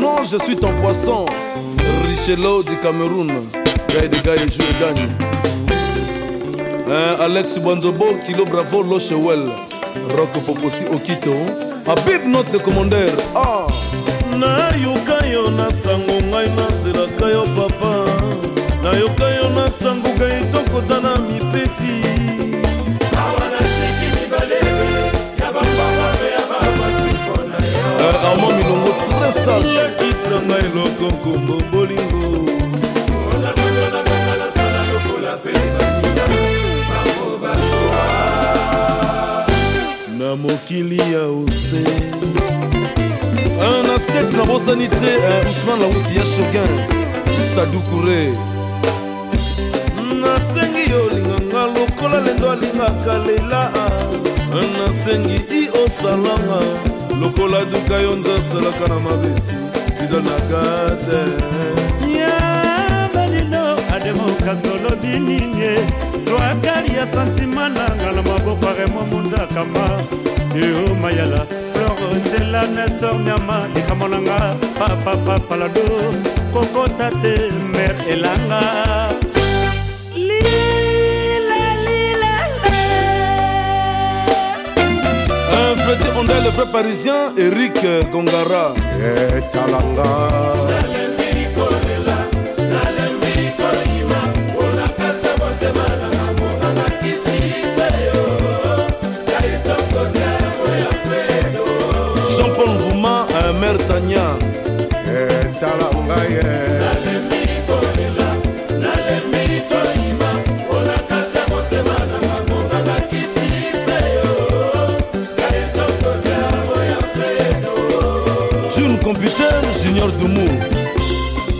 Non, je suis ton poisson. Richello du Cameroun. Gaï de Gaï, je gagne. Hein, Alex Banzobo, Kilo Bravo, Lochewell. Rock Poposi Okito. Habib, de commandeur. Ah. nayoka yo na sango na nazelaka kayo papa nayoka yo na sango ngai tokozana lokonkombo bolingo na mokili ya ose anastex na bosani te usman lausi ya shokin sadukure nasengi olinganga lokola lendo alingaka lela nasengi i osalanga lokola duka yo nzasalaka na mabeti bidonaka te ya balilo ademokasi olobi nini loakari ya santima nanga na maboko aremo munzakama yo mayala florenzela nestor nyama likambo nanga papapapalado kokota te mer elanga le vrai parisien Eric Gongara etalanga eh, hey, junior dumu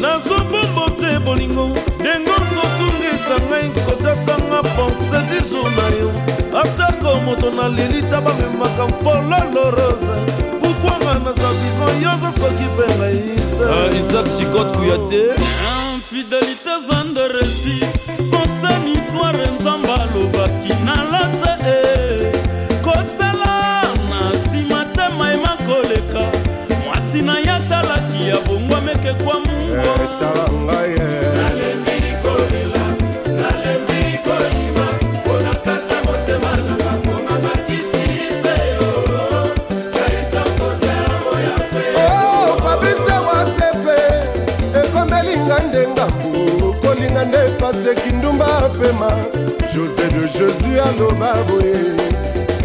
nazobombota bolingo ndengo kotungisa ngai kotatanga pense disu na yo atako moto naleli ta bamemaka mfololo rose pukwanga naza vivant yoza soki mpe ngai isak sikot kuya te ah. paseki ndumba apema jose de jésus aloba boye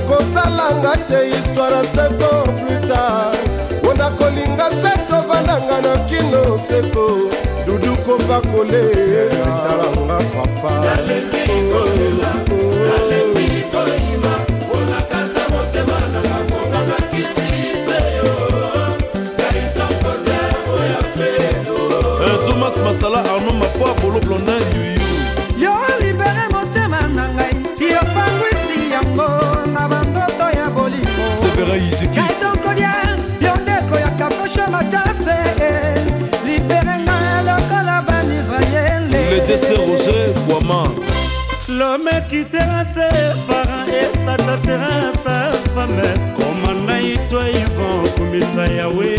kosalanga te istware seko plutar mpona kolinga se tovananga na kino seko dudu kopa koleaanga papa eh, masala arno mapua bolo blondin matase liberenga lokola banisraele le dese roger boama lome kitera se fara esatatera sa fame komanda ito ivon kumisa yawe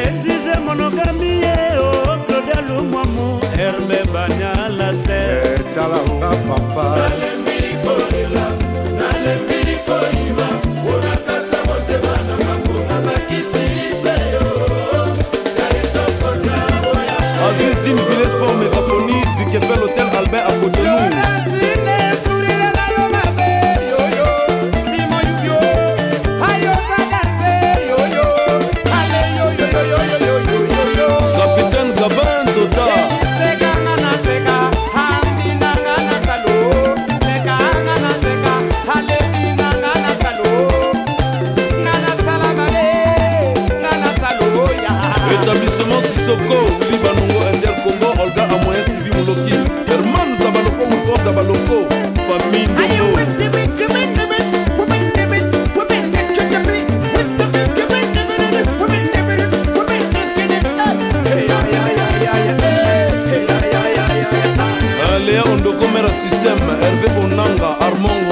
exige monogami ye o clodalu mwamu herme banyalase ertalanga papa Leon Dokomera System, Hervé Bonanga, Armongo.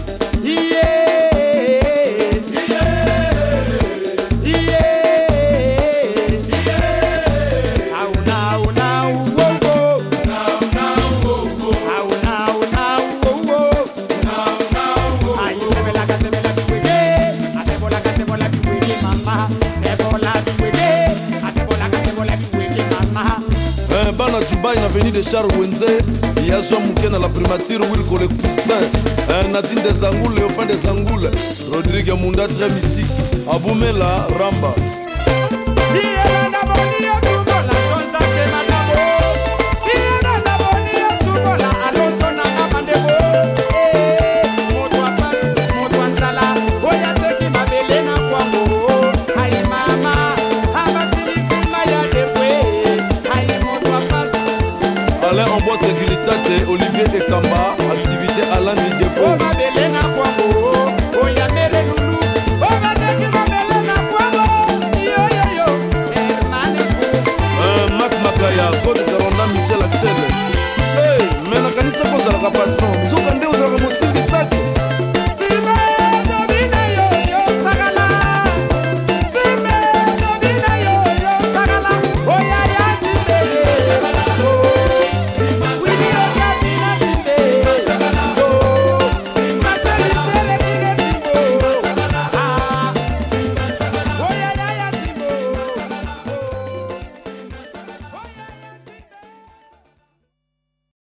avenue de charles wenze ya jean moke na la primature wilko le cousin euh, nadine de zangoul leofin de zangoul rodrigue munda très mystique abumela ramba